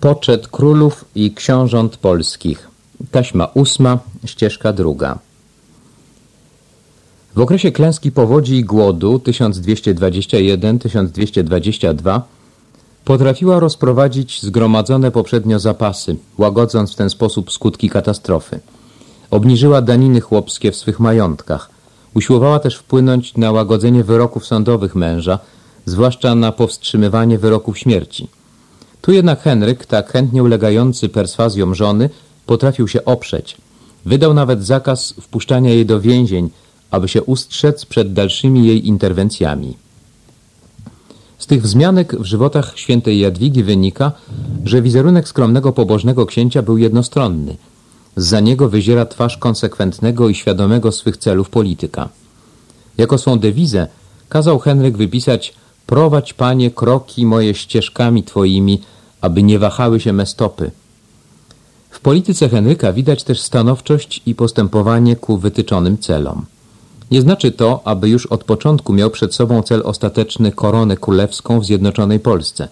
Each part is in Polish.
Poczet królów i książąt polskich. Taśma ósma, ścieżka druga. W okresie klęski powodzi i głodu 1221-1222 potrafiła rozprowadzić zgromadzone poprzednio zapasy, łagodząc w ten sposób skutki katastrofy. Obniżyła daniny chłopskie w swych majątkach. Usiłowała też wpłynąć na łagodzenie wyroków sądowych męża, zwłaszcza na powstrzymywanie wyroków śmierci. Tu jednak Henryk, tak chętnie ulegający perswazjom żony, potrafił się oprzeć. Wydał nawet zakaz wpuszczania jej do więzień, aby się ustrzec przed dalszymi jej interwencjami. Z tych wzmianek w żywotach świętej Jadwigi wynika, że wizerunek skromnego pobożnego księcia był jednostronny. Za niego wyziera twarz konsekwentnego i świadomego swych celów polityka. Jako swą dewizę kazał Henryk wypisać Prowadź, Panie, kroki moje ścieżkami Twoimi, aby nie wahały się me stopy. W polityce Henryka widać też stanowczość i postępowanie ku wytyczonym celom. Nie znaczy to, aby już od początku miał przed sobą cel ostateczny koronę królewską w Zjednoczonej Polsce.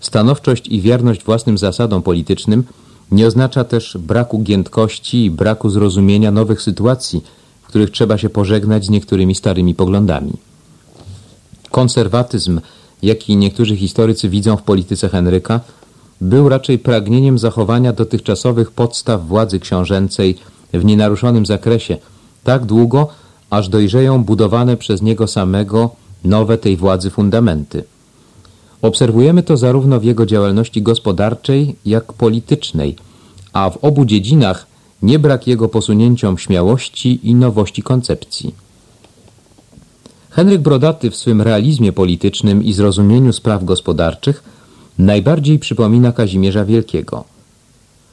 Stanowczość i wierność własnym zasadom politycznym nie oznacza też braku giętkości i braku zrozumienia nowych sytuacji, w których trzeba się pożegnać z niektórymi starymi poglądami. Konserwatyzm, jaki niektórzy historycy widzą w polityce Henryka, był raczej pragnieniem zachowania dotychczasowych podstaw władzy książęcej w nienaruszonym zakresie, tak długo, aż dojrzeją budowane przez niego samego nowe tej władzy fundamenty. Obserwujemy to zarówno w jego działalności gospodarczej, jak politycznej, a w obu dziedzinach nie brak jego posunięciom śmiałości i nowości koncepcji. Henryk Brodaty w swym realizmie politycznym i zrozumieniu spraw gospodarczych najbardziej przypomina Kazimierza Wielkiego.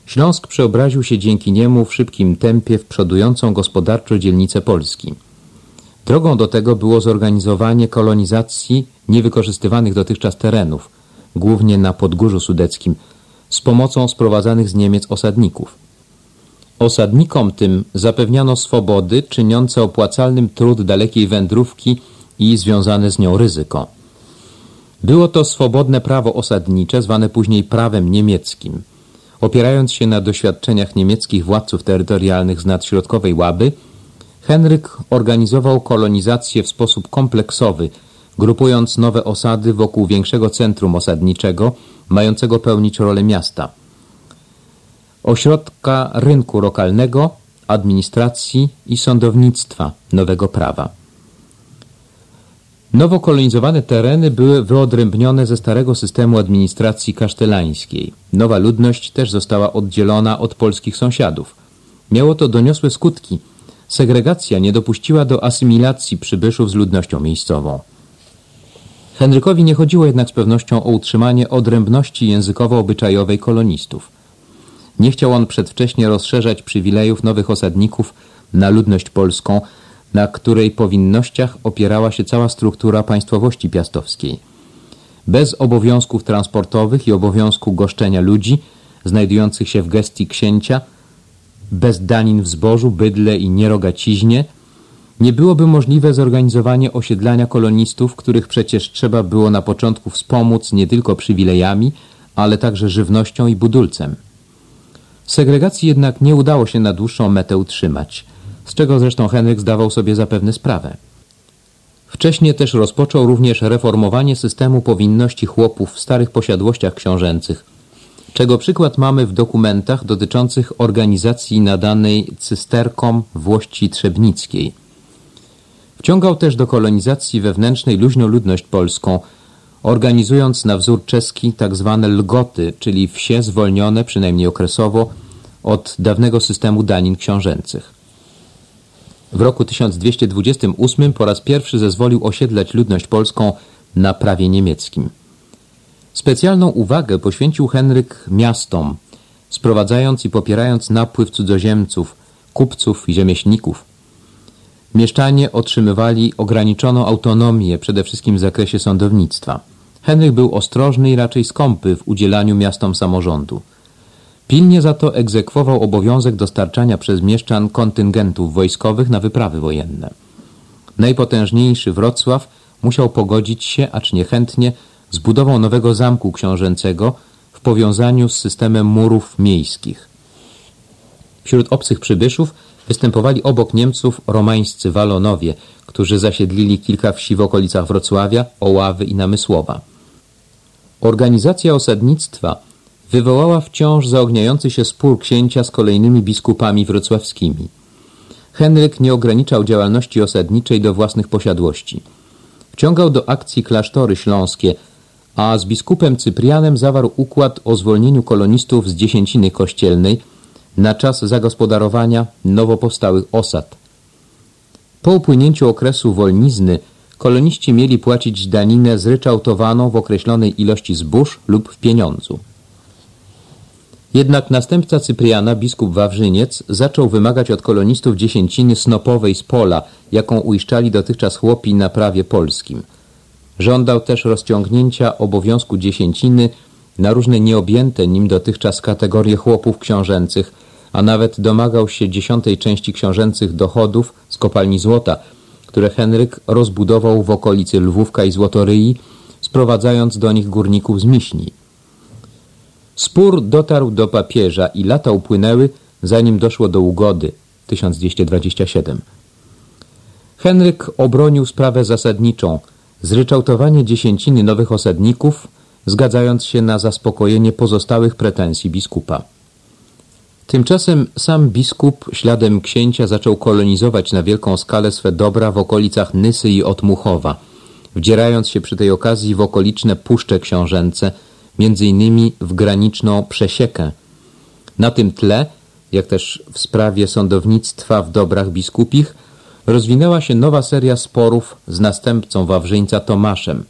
Śląsk przeobraził się dzięki niemu w szybkim tempie w przodującą gospodarczo dzielnicę Polski. Drogą do tego było zorganizowanie kolonizacji niewykorzystywanych dotychczas terenów, głównie na Podgórzu Sudeckim, z pomocą sprowadzanych z Niemiec osadników. Osadnikom tym zapewniano swobody czyniące opłacalnym trud dalekiej wędrówki i związane z nią ryzyko. Było to swobodne prawo osadnicze, zwane później prawem niemieckim. Opierając się na doświadczeniach niemieckich władców terytorialnych z nadśrodkowej Łaby, Henryk organizował kolonizację w sposób kompleksowy, grupując nowe osady wokół większego centrum osadniczego, mającego pełnić rolę miasta. Ośrodka rynku lokalnego, administracji i sądownictwa nowego prawa. Nowo kolonizowane tereny były wyodrębnione ze starego systemu administracji kasztelańskiej. Nowa ludność też została oddzielona od polskich sąsiadów. Miało to doniosłe skutki. Segregacja nie dopuściła do asymilacji przybyszów z ludnością miejscową. Henrykowi nie chodziło jednak z pewnością o utrzymanie odrębności językowo-obyczajowej kolonistów. Nie chciał on przedwcześnie rozszerzać przywilejów nowych osadników na ludność polską, na której powinnościach opierała się cała struktura państwowości piastowskiej. Bez obowiązków transportowych i obowiązku goszczenia ludzi znajdujących się w gestii księcia, bez danin w zbożu, bydle i nierogaciźnie, nie byłoby możliwe zorganizowanie osiedlania kolonistów, których przecież trzeba było na początku wspomóc nie tylko przywilejami, ale także żywnością i budulcem. Segregacji jednak nie udało się na dłuższą metę utrzymać – z czego zresztą Henryk zdawał sobie zapewne sprawę. Wcześniej też rozpoczął również reformowanie systemu powinności chłopów w starych posiadłościach książęcych, czego przykład mamy w dokumentach dotyczących organizacji nadanej cysterkom Włości Trzebnickiej. Wciągał też do kolonizacji wewnętrznej luźną ludność polską, organizując na wzór czeski tzw. Tak lgoty, czyli wsie zwolnione, przynajmniej okresowo, od dawnego systemu danin książęcych. W roku 1228 po raz pierwszy zezwolił osiedlać ludność polską na prawie niemieckim. Specjalną uwagę poświęcił Henryk miastom, sprowadzając i popierając napływ cudzoziemców, kupców i rzemieślników. Mieszczanie otrzymywali ograniczoną autonomię, przede wszystkim w zakresie sądownictwa. Henryk był ostrożny i raczej skąpy w udzielaniu miastom samorządu. Pilnie za to egzekwował obowiązek dostarczania przez mieszczan kontyngentów wojskowych na wyprawy wojenne. Najpotężniejszy Wrocław musiał pogodzić się, acz niechętnie, z budową nowego zamku książęcego w powiązaniu z systemem murów miejskich. Wśród obcych przybyszów występowali obok Niemców romańscy Walonowie, którzy zasiedlili kilka wsi w okolicach Wrocławia, Oławy i Namysłowa. Organizacja osadnictwa wywołała wciąż zaogniający się spór księcia z kolejnymi biskupami wrocławskimi. Henryk nie ograniczał działalności osadniczej do własnych posiadłości. Wciągał do akcji klasztory śląskie, a z biskupem Cyprianem zawarł układ o zwolnieniu kolonistów z dziesięciny kościelnej na czas zagospodarowania nowo powstałych osad. Po upłynięciu okresu wolnizny koloniści mieli płacić daninę zryczałtowaną w określonej ilości zbóż lub w pieniądzu. Jednak następca Cypriana, biskup Wawrzyniec, zaczął wymagać od kolonistów dziesięciny snopowej z pola, jaką uiszczali dotychczas chłopi na prawie polskim. Żądał też rozciągnięcia obowiązku dziesięciny na różne nieobjęte nim dotychczas kategorie chłopów książęcych, a nawet domagał się dziesiątej części książęcych dochodów z kopalni złota, które Henryk rozbudował w okolicy Lwówka i Złotoryi, sprowadzając do nich górników z Miśni. Spór dotarł do papieża i lata upłynęły, zanim doszło do ugody 1227. Henryk obronił sprawę zasadniczą, zryczałtowanie dziesięciny nowych osadników, zgadzając się na zaspokojenie pozostałych pretensji biskupa. Tymczasem sam biskup śladem księcia zaczął kolonizować na wielką skalę swe dobra w okolicach Nysy i Otmuchowa, wdzierając się przy tej okazji w okoliczne puszcze książęce, innymi w graniczną przesiekę. Na tym tle, jak też w sprawie sądownictwa w dobrach biskupich, rozwinęła się nowa seria sporów z następcą Wawrzyńca Tomaszem.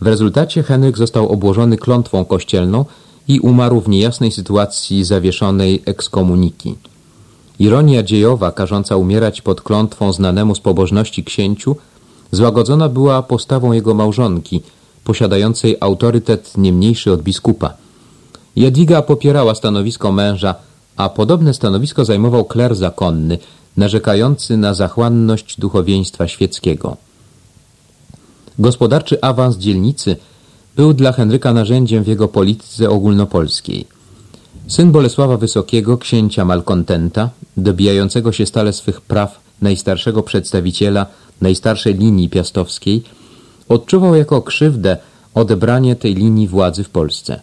W rezultacie Henryk został obłożony klątwą kościelną i umarł w niejasnej sytuacji zawieszonej ekskomuniki. Ironia dziejowa, każąca umierać pod klątwą znanemu z pobożności księciu, złagodzona była postawą jego małżonki, posiadającej autorytet nie mniejszy od biskupa. Jadwiga popierała stanowisko męża, a podobne stanowisko zajmował kler zakonny, narzekający na zachłanność duchowieństwa świeckiego. Gospodarczy awans dzielnicy był dla Henryka narzędziem w jego polityce ogólnopolskiej. Syn Bolesława Wysokiego, księcia malkontenta, dobijającego się stale swych praw najstarszego przedstawiciela najstarszej linii piastowskiej, odczuwał jako krzywdę odebranie tej linii władzy w Polsce.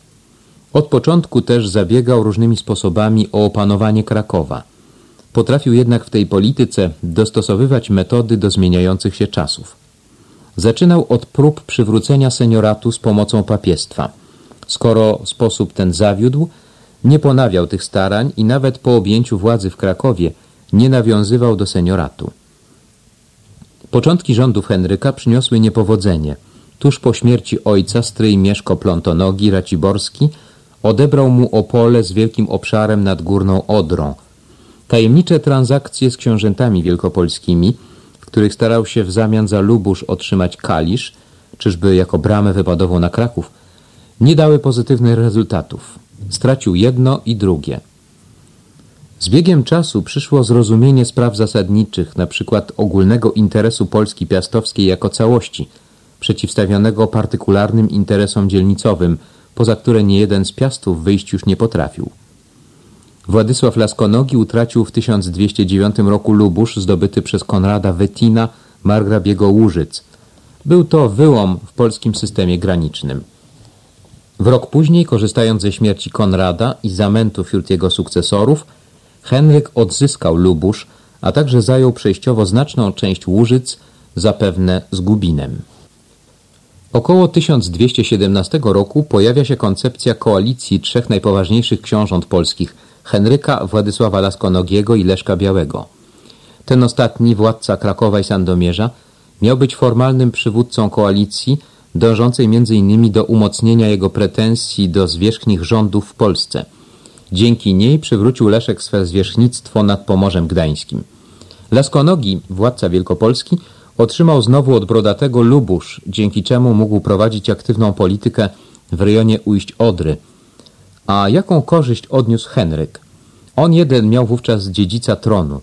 Od początku też zabiegał różnymi sposobami o opanowanie Krakowa. Potrafił jednak w tej polityce dostosowywać metody do zmieniających się czasów. Zaczynał od prób przywrócenia senioratu z pomocą papiestwa. Skoro sposób ten zawiódł, nie ponawiał tych starań i nawet po objęciu władzy w Krakowie nie nawiązywał do senioratu. Początki rządów Henryka przyniosły niepowodzenie. Tuż po śmierci ojca stryj Mieszko Plątonogi Raciborski odebrał mu Opole z wielkim obszarem nad Górną Odrą. Tajemnicze transakcje z książętami wielkopolskimi, w których starał się w zamian za Lubusz otrzymać Kalisz, czyżby jako bramę wypadową na Kraków, nie dały pozytywnych rezultatów. Stracił jedno i drugie. Z biegiem czasu przyszło zrozumienie spraw zasadniczych, na przykład ogólnego interesu Polski Piastowskiej jako całości, przeciwstawionego partykularnym interesom dzielnicowym, poza które niejeden z Piastów wyjść już nie potrafił. Władysław Laskonogi utracił w 1209 roku Lubusz zdobyty przez Konrada Wetina, margrabiego Łużyc. Był to wyłom w polskim systemie granicznym. W rok później, korzystając ze śmierci Konrada i zamętu wśród jego sukcesorów, Henryk odzyskał Lubusz, a także zajął przejściowo znaczną część Łużyc, zapewne z Gubinem. Około 1217 roku pojawia się koncepcja koalicji trzech najpoważniejszych książąt polskich Henryka, Władysława Laskonogiego i Leszka Białego. Ten ostatni, władca Krakowa i Sandomierza, miał być formalnym przywódcą koalicji, dążącej m.in. do umocnienia jego pretensji do zwierzchnich rządów w Polsce – Dzięki niej przywrócił Leszek swe zwierzchnictwo nad Pomorzem Gdańskim. Laskonogi, władca Wielkopolski, otrzymał znowu od Brodatego Lubusz, dzięki czemu mógł prowadzić aktywną politykę w rejonie ujść Odry. A jaką korzyść odniósł Henryk? On jeden miał wówczas dziedzica tronu.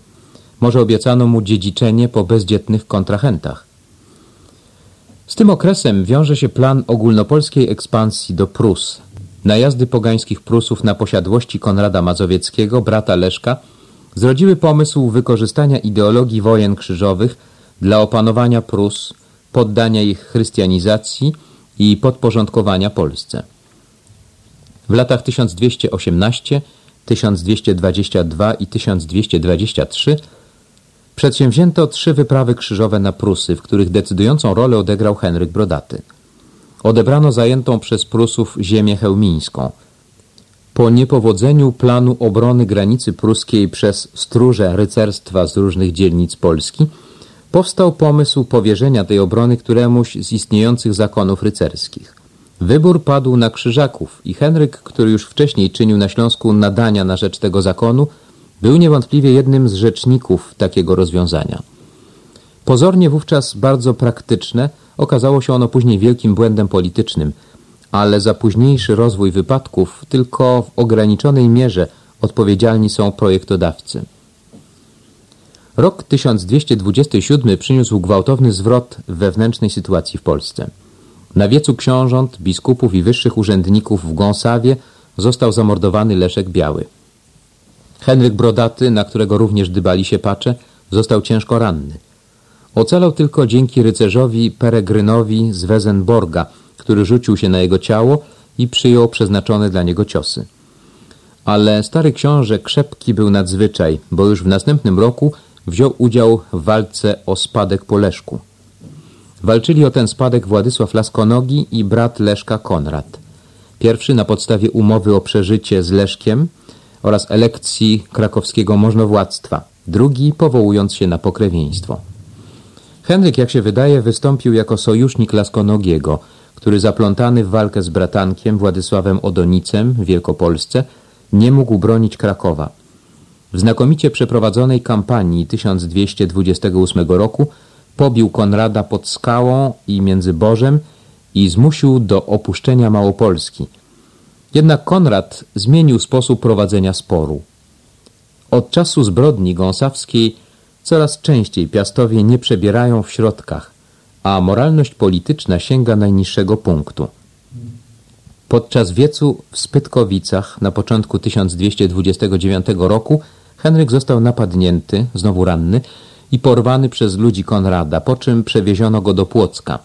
Może obiecano mu dziedziczenie po bezdzietnych kontrahentach. Z tym okresem wiąże się plan ogólnopolskiej ekspansji do Prus, najazdy pogańskich Prusów na posiadłości Konrada Mazowieckiego, brata Leszka, zrodziły pomysł wykorzystania ideologii wojen krzyżowych dla opanowania Prus, poddania ich chrystianizacji i podporządkowania Polsce. W latach 1218, 1222 i 1223 przedsięwzięto trzy wyprawy krzyżowe na Prusy, w których decydującą rolę odegrał Henryk Brodaty. Odebrano zajętą przez Prusów ziemię chełmińską. Po niepowodzeniu planu obrony granicy pruskiej przez stróże rycerstwa z różnych dzielnic Polski powstał pomysł powierzenia tej obrony któremuś z istniejących zakonów rycerskich. Wybór padł na Krzyżaków i Henryk, który już wcześniej czynił na Śląsku nadania na rzecz tego zakonu, był niewątpliwie jednym z rzeczników takiego rozwiązania. Pozornie wówczas bardzo praktyczne, okazało się ono później wielkim błędem politycznym, ale za późniejszy rozwój wypadków tylko w ograniczonej mierze odpowiedzialni są projektodawcy. Rok 1227 przyniósł gwałtowny zwrot wewnętrznej sytuacji w Polsce. Na wiecu książąt, biskupów i wyższych urzędników w Gąsawie został zamordowany Leszek Biały. Henryk Brodaty, na którego również dybali się pacze, został ciężko ranny. Ocalał tylko dzięki rycerzowi Peregrynowi z Wezenborga, który rzucił się na jego ciało i przyjął przeznaczone dla niego ciosy. Ale stary książę krzepki był nadzwyczaj, bo już w następnym roku wziął udział w walce o spadek po Leszku. Walczyli o ten spadek Władysław Laskonogi i brat Leszka Konrad. Pierwszy na podstawie umowy o przeżycie z Leszkiem oraz elekcji krakowskiego możnowładztwa, drugi powołując się na pokrewieństwo. Henryk, jak się wydaje, wystąpił jako sojusznik Laskonogiego, który zaplątany w walkę z bratankiem Władysławem Odonicem w Wielkopolsce nie mógł bronić Krakowa. W znakomicie przeprowadzonej kampanii 1228 roku pobił Konrada pod skałą i między Bożem i zmusił do opuszczenia Małopolski. Jednak Konrad zmienił sposób prowadzenia sporu. Od czasu zbrodni gąsawskiej coraz częściej piastowie nie przebierają w środkach, a moralność polityczna sięga najniższego punktu. Podczas wiecu w Spytkowicach na początku 1229 roku Henryk został napadnięty, znowu ranny, i porwany przez ludzi Konrada, po czym przewieziono go do Płocka.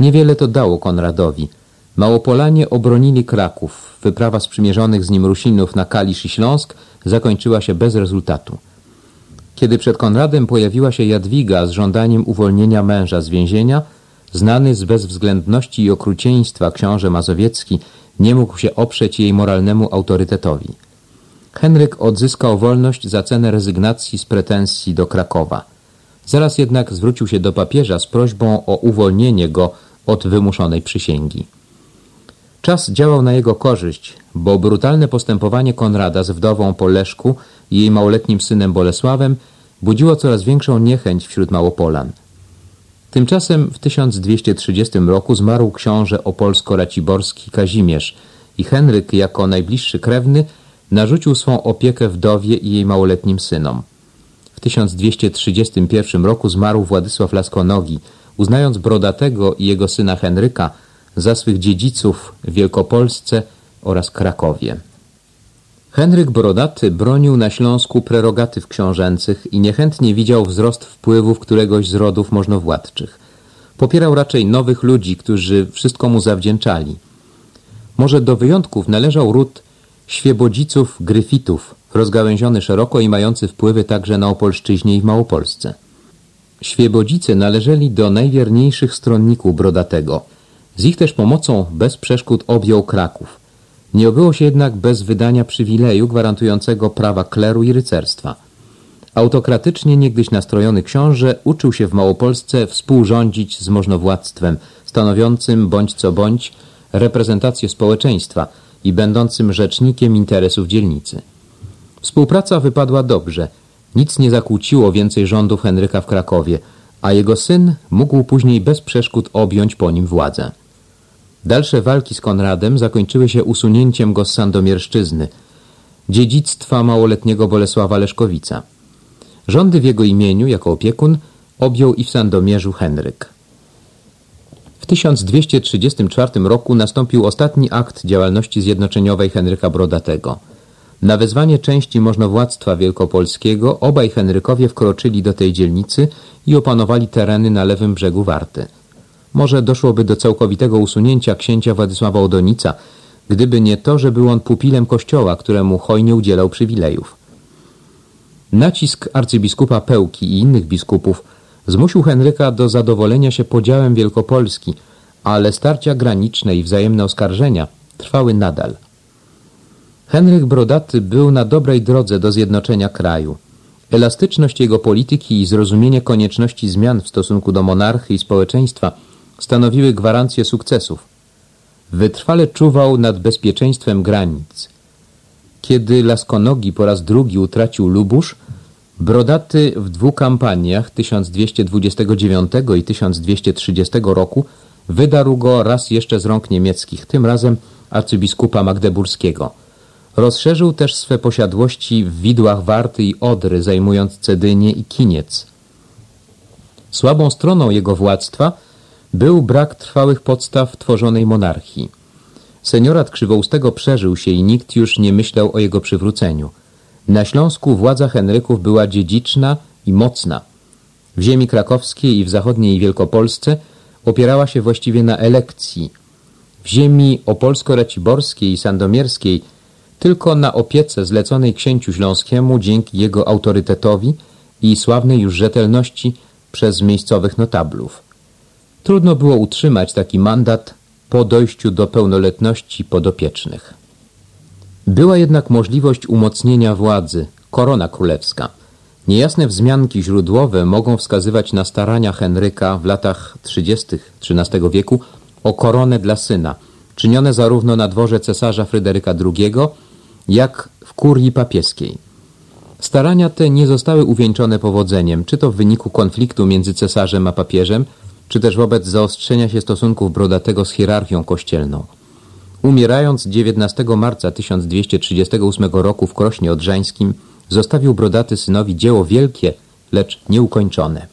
Niewiele to dało Konradowi. Małopolanie obronili Kraków. Wyprawa sprzymierzonych z nim Rusinów na Kalisz i Śląsk zakończyła się bez rezultatu. Kiedy przed Konradem pojawiła się Jadwiga z żądaniem uwolnienia męża z więzienia, znany z bezwzględności i okrucieństwa książę Mazowiecki nie mógł się oprzeć jej moralnemu autorytetowi. Henryk odzyskał wolność za cenę rezygnacji z pretensji do Krakowa. Zaraz jednak zwrócił się do papieża z prośbą o uwolnienie go od wymuszonej przysięgi. Czas działał na jego korzyść, bo brutalne postępowanie Konrada z wdową po Leszku i jej małoletnim synem Bolesławem budziło coraz większą niechęć wśród Małopolan. Tymczasem w 1230 roku zmarł książę opolsko-raciborski Kazimierz i Henryk jako najbliższy krewny narzucił swą opiekę wdowie i jej małoletnim synom. W 1231 roku zmarł Władysław Laskonogi, uznając Brodatego i jego syna Henryka za swych dziedziców w Wielkopolsce oraz Krakowie. Henryk Brodaty bronił na Śląsku prerogatyw książęcych i niechętnie widział wzrost wpływów któregoś z rodów możnowładczych. Popierał raczej nowych ludzi, którzy wszystko mu zawdzięczali. Może do wyjątków należał ród Świebodziców Gryfitów, rozgałęziony szeroko i mający wpływy także na Opolszczyźnie i w Małopolsce. Świebodzice należeli do najwierniejszych stronników Brodatego. Z ich też pomocą bez przeszkód objął Kraków. Nie obyło się jednak bez wydania przywileju gwarantującego prawa kleru i rycerstwa. Autokratycznie niegdyś nastrojony książę uczył się w Małopolsce współrządzić z możnowładztwem, stanowiącym bądź co bądź reprezentację społeczeństwa – i będącym rzecznikiem interesów dzielnicy. Współpraca wypadła dobrze. Nic nie zakłóciło więcej rządów Henryka w Krakowie, a jego syn mógł później bez przeszkód objąć po nim władzę. Dalsze walki z Konradem zakończyły się usunięciem go z Sandomierszczyzny, dziedzictwa małoletniego Bolesława Leszkowica. Rządy w jego imieniu, jako opiekun, objął i w Sandomierzu Henryk. W 1234 roku nastąpił ostatni akt działalności zjednoczeniowej Henryka Brodatego. Na wezwanie części możnowładztwa wielkopolskiego obaj Henrykowie wkroczyli do tej dzielnicy i opanowali tereny na lewym brzegu Warty. Może doszłoby do całkowitego usunięcia księcia Władysława Odonica, gdyby nie to, że był on pupilem kościoła, któremu hojnie udzielał przywilejów. Nacisk arcybiskupa Pełki i innych biskupów zmusił Henryka do zadowolenia się podziałem Wielkopolski, ale starcia graniczne i wzajemne oskarżenia trwały nadal. Henryk Brodaty był na dobrej drodze do zjednoczenia kraju. Elastyczność jego polityki i zrozumienie konieczności zmian w stosunku do monarchy i społeczeństwa stanowiły gwarancję sukcesów. Wytrwale czuwał nad bezpieczeństwem granic. Kiedy Laskonogi po raz drugi utracił Lubusz, Brodaty w dwóch kampaniach 1229 i 1230 roku wydarł go raz jeszcze z rąk niemieckich, tym razem arcybiskupa magdeburskiego. Rozszerzył też swe posiadłości w widłach Warty i Odry, zajmując Cedynię i Kiniec. Słabą stroną jego władztwa był brak trwałych podstaw tworzonej monarchii. Seniorat Krzywoustego przeżył się i nikt już nie myślał o jego przywróceniu. Na Śląsku władza Henryków była dziedziczna i mocna. W ziemi krakowskiej i w zachodniej Wielkopolsce opierała się właściwie na elekcji. W ziemi opolsko-raciborskiej i sandomierskiej tylko na opiece zleconej księciu śląskiemu dzięki jego autorytetowi i sławnej już rzetelności przez miejscowych notablów. Trudno było utrzymać taki mandat po dojściu do pełnoletności podopiecznych. Była jednak możliwość umocnienia władzy, korona królewska. Niejasne wzmianki źródłowe mogą wskazywać na starania Henryka w latach 30. XIII wieku o koronę dla syna, czynione zarówno na dworze cesarza Fryderyka II, jak w kurii papieskiej. Starania te nie zostały uwieńczone powodzeniem, czy to w wyniku konfliktu między cesarzem a papieżem, czy też wobec zaostrzenia się stosunków Brodatego z hierarchią kościelną. Umierając 19 marca 1238 roku w Krośnie Odrzańskim, zostawił Brodaty synowi dzieło wielkie, lecz nieukończone.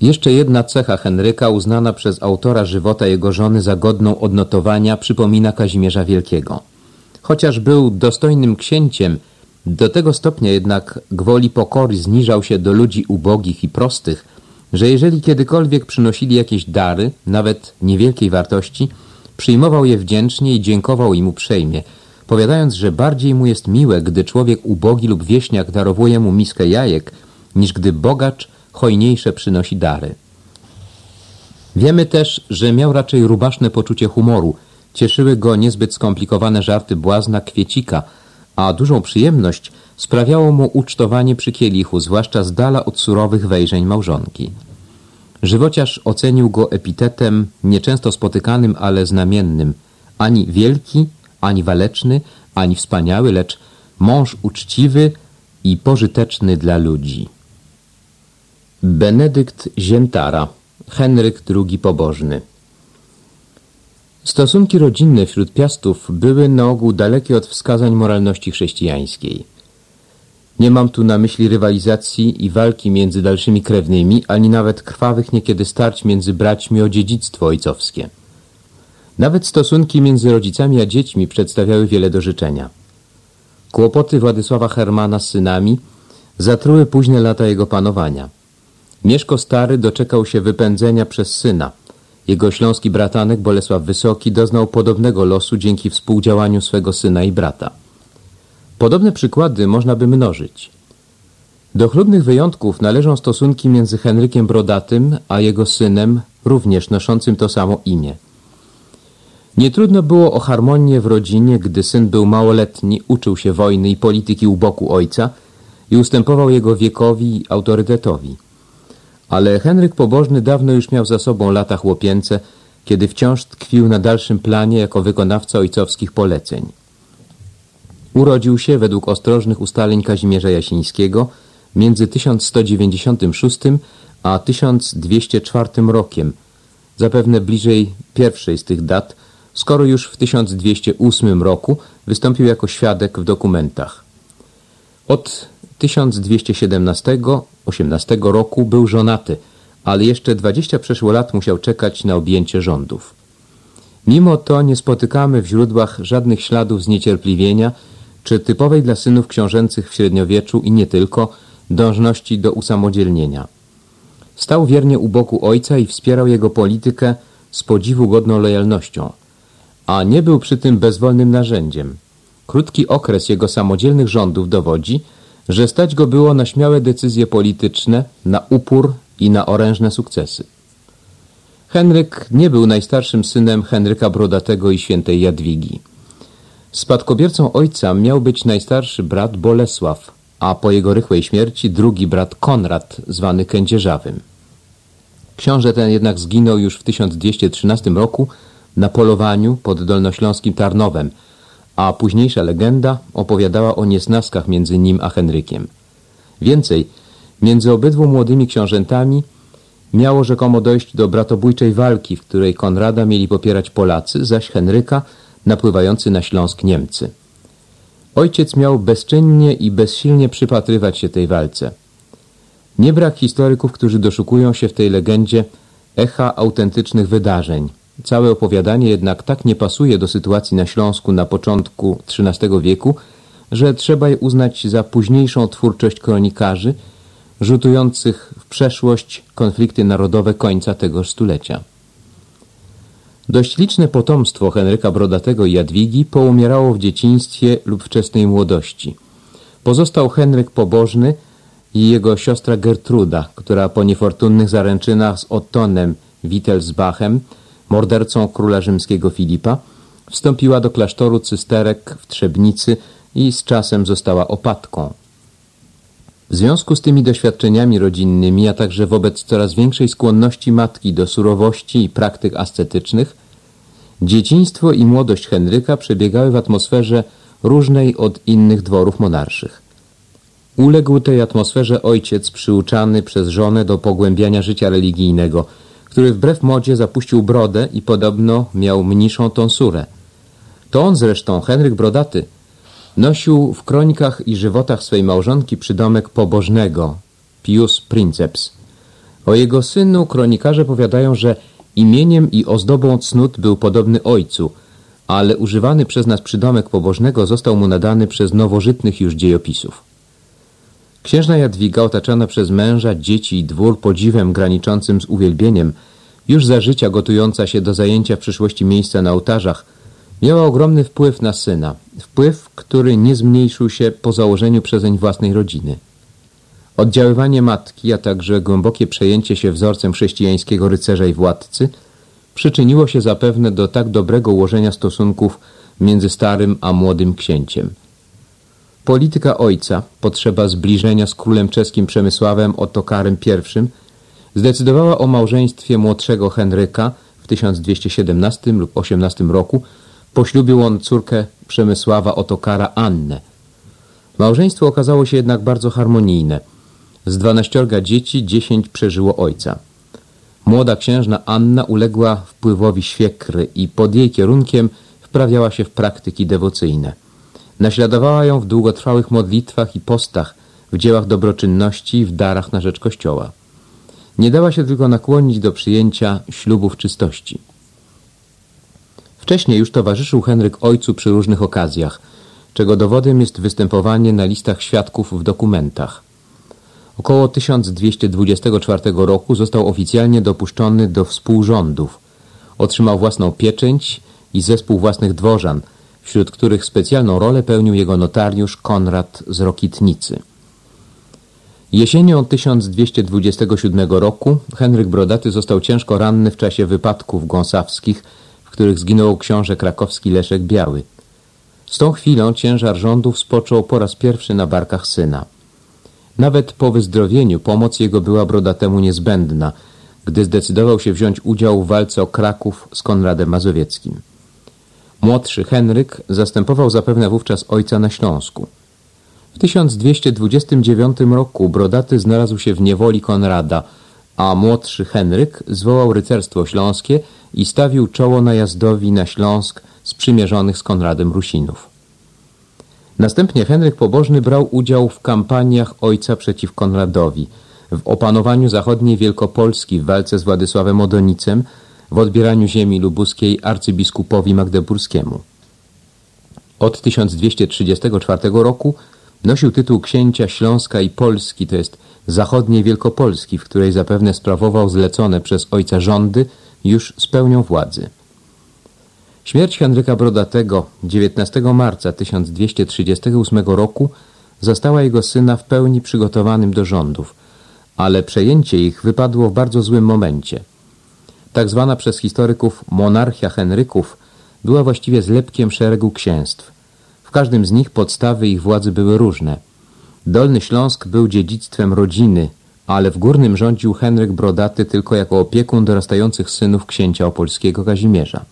Jeszcze jedna cecha Henryka, uznana przez autora żywota jego żony za godną odnotowania, przypomina Kazimierza Wielkiego. Chociaż był dostojnym księciem, do tego stopnia jednak gwoli pokory zniżał się do ludzi ubogich i prostych, że jeżeli kiedykolwiek przynosili jakieś dary, nawet niewielkiej wartości, przyjmował je wdzięcznie i dziękował im uprzejmie, powiadając, że bardziej mu jest miłe, gdy człowiek ubogi lub wieśniak darowuje mu miskę jajek, niż gdy bogacz hojniejsze przynosi dary. Wiemy też, że miał raczej rubaszne poczucie humoru. Cieszyły go niezbyt skomplikowane żarty błazna Kwiecika, a dużą przyjemność sprawiało mu ucztowanie przy kielichu, zwłaszcza z dala od surowych wejrzeń małżonki. Żywociarz ocenił go epitetem nieczęsto spotykanym, ale znamiennym. Ani wielki, ani waleczny, ani wspaniały, lecz mąż uczciwy i pożyteczny dla ludzi. Benedykt Ziętara, Henryk II Pobożny Stosunki rodzinne wśród Piastów były na ogół dalekie od wskazań moralności chrześcijańskiej. Nie mam tu na myśli rywalizacji i walki między dalszymi krewnymi, ani nawet krwawych niekiedy starć między braćmi o dziedzictwo ojcowskie. Nawet stosunki między rodzicami a dziećmi przedstawiały wiele do życzenia. Kłopoty Władysława Hermana z synami zatruły późne lata jego panowania. Mieszko Stary doczekał się wypędzenia przez syna. Jego śląski bratanek Bolesław Wysoki doznał podobnego losu dzięki współdziałaniu swego syna i brata. Podobne przykłady można by mnożyć. Do chlubnych wyjątków należą stosunki między Henrykiem Brodatym a jego synem, również noszącym to samo imię. Nie trudno było o harmonię w rodzinie, gdy syn był małoletni, uczył się wojny i polityki u boku ojca i ustępował jego wiekowi i autorytetowi. Ale Henryk Pobożny dawno już miał za sobą lata chłopięce, kiedy wciąż tkwił na dalszym planie jako wykonawca ojcowskich poleceń. Urodził się według ostrożnych ustaleń Kazimierza Jasińskiego między 1196 a 1204 rokiem, zapewne bliżej pierwszej z tych dat, skoro już w 1208 roku wystąpił jako świadek w dokumentach. Od 1217-18 roku był żonaty, ale jeszcze dwadzieścia przeszło lat musiał czekać na objęcie rządów. Mimo to nie spotykamy w źródłach żadnych śladów zniecierpliwienia czy typowej dla synów książęcych w średniowieczu i nie tylko dążności do usamodzielnienia. Stał wiernie u boku ojca i wspierał jego politykę z podziwu godną lojalnością, a nie był przy tym bezwolnym narzędziem. Krótki okres jego samodzielnych rządów dowodzi, że stać go było na śmiałe decyzje polityczne, na upór i na orężne sukcesy. Henryk nie był najstarszym synem Henryka Brodatego i świętej Jadwigi. Spadkobiercą ojca miał być najstarszy brat Bolesław, a po jego rychłej śmierci drugi brat Konrad, zwany Kędzierzawym. Książę ten jednak zginął już w 1213 roku na polowaniu pod dolnośląskim Tarnowem, a późniejsza legenda opowiadała o niesnaskach między nim a Henrykiem. Więcej, między obydwu młodymi książętami miało rzekomo dojść do bratobójczej walki, w której Konrada mieli popierać Polacy, zaś Henryka napływający na Śląsk Niemcy. Ojciec miał bezczynnie i bezsilnie przypatrywać się tej walce. Nie brak historyków, którzy doszukują się w tej legendzie echa autentycznych wydarzeń. Całe opowiadanie jednak tak nie pasuje do sytuacji na Śląsku na początku XIII wieku, że trzeba je uznać za późniejszą twórczość kronikarzy, rzutujących w przeszłość konflikty narodowe końca tegoż stulecia. Dość liczne potomstwo Henryka Brodatego i Jadwigi poumierało w dzieciństwie lub wczesnej młodości. Pozostał Henryk Pobożny i jego siostra Gertruda, która po niefortunnych zaręczynach z Ottonem Wittelsbachem, mordercą króla rzymskiego Filipa, wstąpiła do klasztoru cysterek w Trzebnicy i z czasem została opatką. W związku z tymi doświadczeniami rodzinnymi, a także wobec coraz większej skłonności matki do surowości i praktyk ascetycznych, dzieciństwo i młodość Henryka przebiegały w atmosferze różnej od innych dworów monarszych. Uległ tej atmosferze ojciec przyuczany przez żonę do pogłębiania życia religijnego, który wbrew modzie zapuścił brodę i podobno miał mniejszą tonsurę. To on zresztą, Henryk Brodaty, Nosił w kronikach i żywotach swej małżonki przydomek pobożnego, Pius Princeps. O jego synu kronikarze powiadają, że imieniem i ozdobą cnót był podobny ojcu, ale używany przez nas przydomek pobożnego został mu nadany przez nowożytnych już dziejopisów. Księżna Jadwiga, otaczana przez męża, dzieci i dwór podziwem graniczącym z uwielbieniem, już za życia gotująca się do zajęcia w przyszłości miejsca na ołtarzach, Miała ogromny wpływ na syna. Wpływ, który nie zmniejszył się po założeniu przezeń własnej rodziny. Oddziaływanie matki, a także głębokie przejęcie się wzorcem chrześcijańskiego rycerza i władcy przyczyniło się zapewne do tak dobrego ułożenia stosunków między starym a młodym księciem. Polityka ojca, potrzeba zbliżenia z królem czeskim Przemysławem Otokarem I zdecydowała o małżeństwie młodszego Henryka w 1217 lub 18 roku Poślubił on córkę Przemysława Otokara Annę. Małżeństwo okazało się jednak bardzo harmonijne. Z dwanaściorga dzieci dziesięć przeżyło ojca. Młoda księżna Anna uległa wpływowi świekry i pod jej kierunkiem wprawiała się w praktyki dewocyjne. Naśladowała ją w długotrwałych modlitwach i postach, w dziełach dobroczynności i w darach na rzecz Kościoła. Nie dała się tylko nakłonić do przyjęcia ślubów czystości. Wcześniej już towarzyszył Henryk ojcu przy różnych okazjach, czego dowodem jest występowanie na listach świadków w dokumentach. Około 1224 roku został oficjalnie dopuszczony do współrządów. Otrzymał własną pieczęć i zespół własnych dworzan, wśród których specjalną rolę pełnił jego notariusz Konrad z Rokitnicy. Jesienią 1227 roku Henryk Brodaty został ciężko ranny w czasie wypadków gąsawskich których zginął książę krakowski Leszek Biały. Z tą chwilą ciężar rządów spoczął po raz pierwszy na barkach syna. Nawet po wyzdrowieniu pomoc jego była Brodatemu niezbędna, gdy zdecydował się wziąć udział w walce o Kraków z Konradem Mazowieckim. Młodszy Henryk zastępował zapewne wówczas ojca na Śląsku. W 1229 roku Brodaty znalazł się w niewoli Konrada, a młodszy Henryk zwołał rycerstwo śląskie i stawił czoło najazdowi na Śląsk sprzymierzonych z Konradem Rusinów. Następnie Henryk Pobożny brał udział w kampaniach ojca przeciw Konradowi, w opanowaniu zachodniej Wielkopolski w walce z Władysławem Odonicem, w odbieraniu ziemi lubuskiej arcybiskupowi magdeburskiemu. Od 1234 roku nosił tytuł księcia Śląska i Polski, to jest zachodniej Wielkopolski, w której zapewne sprawował zlecone przez ojca rządy już z pełnią władzy. Śmierć Henryka Brodatego 19 marca 1238 roku zastała jego syna w pełni przygotowanym do rządów, ale przejęcie ich wypadło w bardzo złym momencie. Tak zwana przez historyków monarchia Henryków była właściwie zlepkiem szeregu księstw. W każdym z nich podstawy ich władzy były różne. Dolny Śląsk był dziedzictwem rodziny, ale w górnym rządził Henryk Brodaty tylko jako opiekun dorastających synów księcia opolskiego Kazimierza.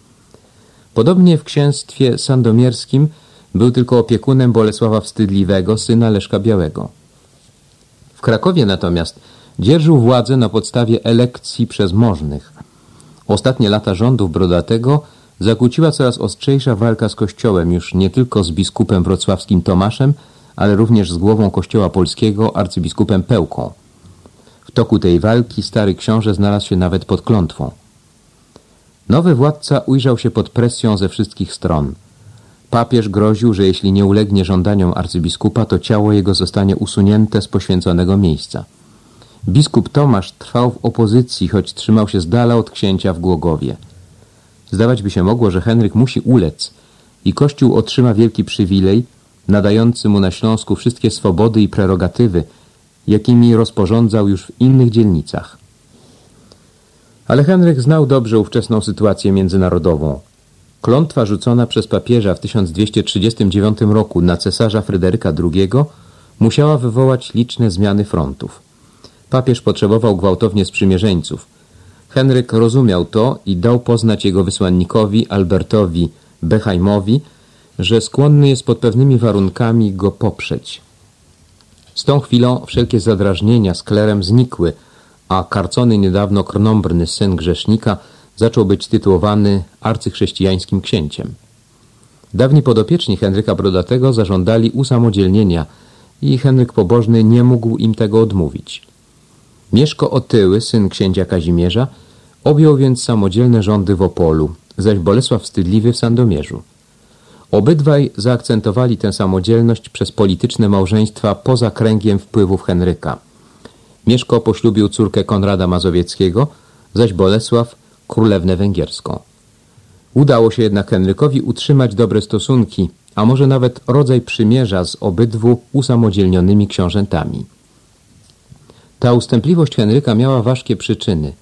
Podobnie w księstwie sandomierskim był tylko opiekunem Bolesława Wstydliwego, syna Leszka Białego. W Krakowie natomiast dzierżył władzę na podstawie elekcji przez możnych. Ostatnie lata rządów Brodatego zakłóciła coraz ostrzejsza walka z Kościołem, już nie tylko z biskupem wrocławskim Tomaszem, ale również z głową Kościoła Polskiego, arcybiskupem Pełką. W toku tej walki stary książę znalazł się nawet pod klątwą. Nowy władca ujrzał się pod presją ze wszystkich stron. Papież groził, że jeśli nie ulegnie żądaniom arcybiskupa, to ciało jego zostanie usunięte z poświęconego miejsca. Biskup Tomasz trwał w opozycji, choć trzymał się z dala od księcia w Głogowie. Zdawać by się mogło, że Henryk musi ulec i Kościół otrzyma wielki przywilej, nadający mu na Śląsku wszystkie swobody i prerogatywy, jakimi rozporządzał już w innych dzielnicach. Ale Henryk znał dobrze ówczesną sytuację międzynarodową. Klątwa rzucona przez papieża w 1239 roku na cesarza Fryderyka II musiała wywołać liczne zmiany frontów. Papież potrzebował gwałtownie sprzymierzeńców. Henryk rozumiał to i dał poznać jego wysłannikowi Albertowi Behajmowi, że skłonny jest pod pewnymi warunkami go poprzeć. Z tą chwilą wszelkie zadrażnienia z klerem znikły, a karcony niedawno krnąbrny syn grzesznika zaczął być tytułowany arcychrześcijańskim księciem. Dawni podopieczni Henryka Brodatego zażądali usamodzielnienia i Henryk Pobożny nie mógł im tego odmówić. Mieszko Otyły, syn księcia Kazimierza, objął więc samodzielne rządy w Opolu, zaś Bolesław Wstydliwy w Sandomierzu. Obydwaj zaakcentowali tę samodzielność przez polityczne małżeństwa poza kręgiem wpływów Henryka. Mieszko poślubił córkę Konrada Mazowieckiego, zaś Bolesław królewnę węgierską. Udało się jednak Henrykowi utrzymać dobre stosunki, a może nawet rodzaj przymierza z obydwu usamodzielnionymi książętami. Ta ustępliwość Henryka miała ważkie przyczyny.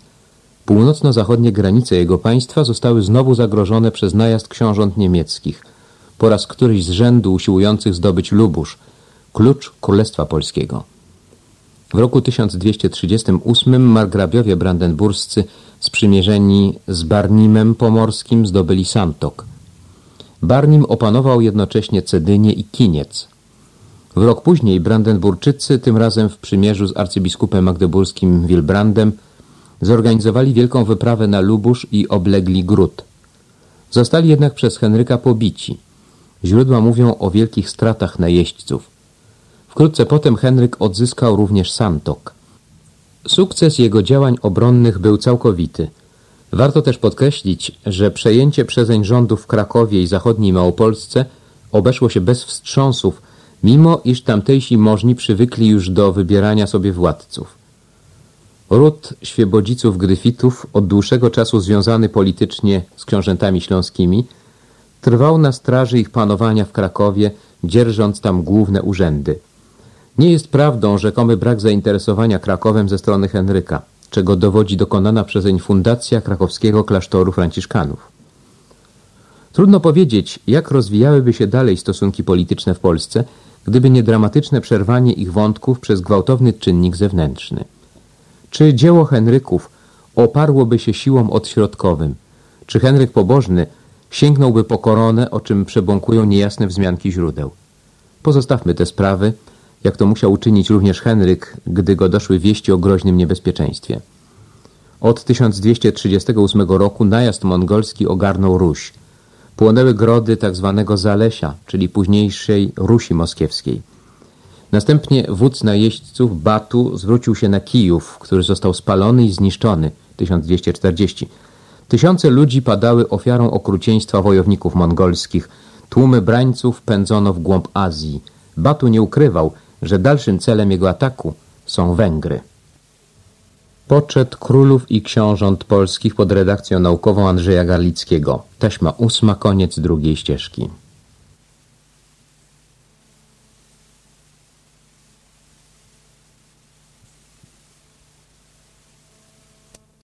Północno-zachodnie granice jego państwa zostały znowu zagrożone przez najazd książąt niemieckich, po raz któryś z rzędu usiłujących zdobyć Lubusz, klucz Królestwa Polskiego. W roku 1238 margrabiowie brandenburscy sprzymierzeni z Barnimem Pomorskim zdobyli Santok. Barnim opanował jednocześnie Cedynię i Kiniec. Rok później Brandenburczycy, tym razem w przymierzu z arcybiskupem magdeburskim Wilbrandem, zorganizowali wielką wyprawę na Lubusz i oblegli Gród. Zostali jednak przez Henryka pobici. Źródła mówią o wielkich stratach najeźdźców. Wkrótce potem Henryk odzyskał również Santok. Sukces jego działań obronnych był całkowity. Warto też podkreślić, że przejęcie przezeń rządów w Krakowie i zachodniej Małopolsce obeszło się bez wstrząsów, mimo iż tamtejsi możni przywykli już do wybierania sobie władców. Ród Świebodziców Gryfitów, od dłuższego czasu związany politycznie z książętami śląskimi, trwał na straży ich panowania w Krakowie, dzierżąc tam główne urzędy. Nie jest prawdą rzekomy brak zainteresowania Krakowem ze strony Henryka, czego dowodzi dokonana przezeń fundacja krakowskiego klasztoru franciszkanów. Trudno powiedzieć, jak rozwijałyby się dalej stosunki polityczne w Polsce, gdyby nie dramatyczne przerwanie ich wątków przez gwałtowny czynnik zewnętrzny. Czy dzieło Henryków oparłoby się siłom odśrodkowym? Czy Henryk Pobożny sięgnąłby po koronę, o czym przebąkują niejasne wzmianki źródeł? Pozostawmy te sprawy, jak to musiał uczynić również Henryk, gdy go doszły wieści o groźnym niebezpieczeństwie. Od 1238 roku najazd mongolski ogarnął Ruś. Płonęły grody tzw. Tak Zalesia, czyli późniejszej Rusi Moskiewskiej. Następnie wódz najeźdźców Batu zwrócił się na Kijów, który został spalony i zniszczony 1240. Tysiące ludzi padały ofiarą okrucieństwa wojowników mongolskich. Tłumy brańców pędzono w głąb Azji. Batu nie ukrywał, że dalszym celem jego ataku są Węgry. Poczet królów i książąt polskich pod redakcją naukową Andrzeja Garlickiego. Taśma ósma, koniec drugiej ścieżki.